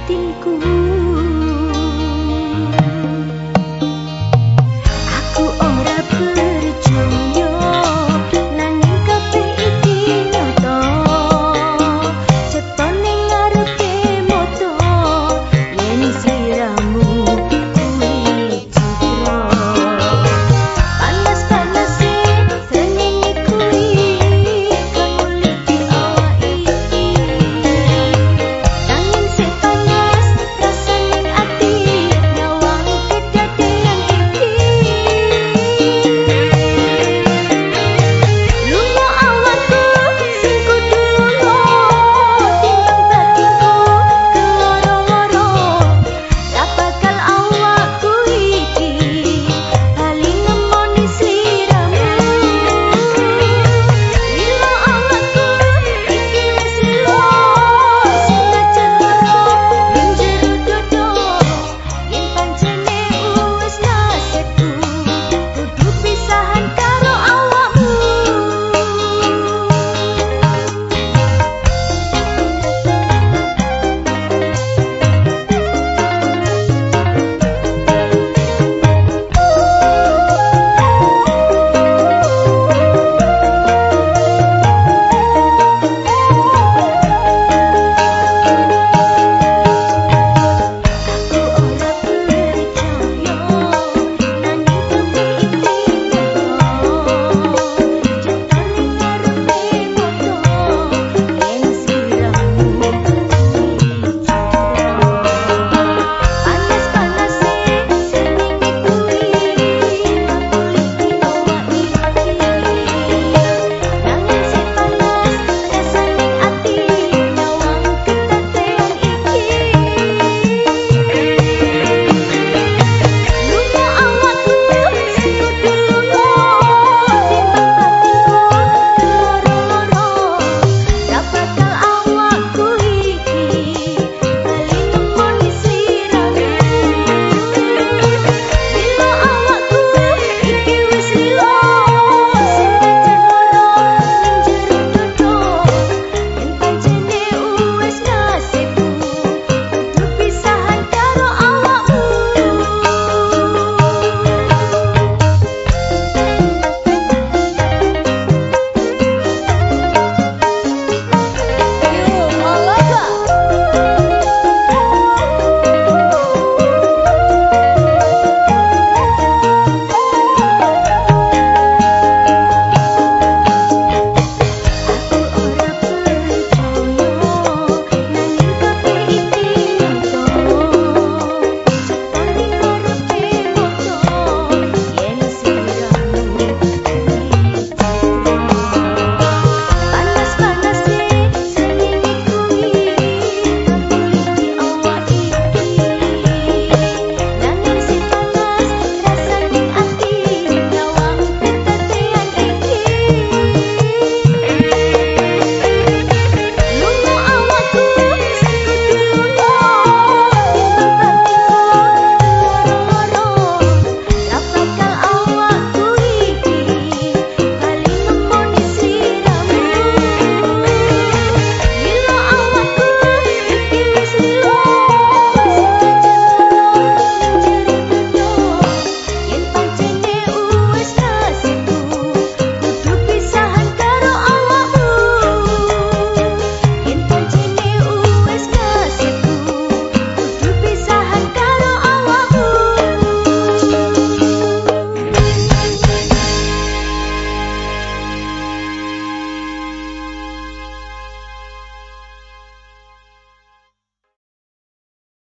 hatiku.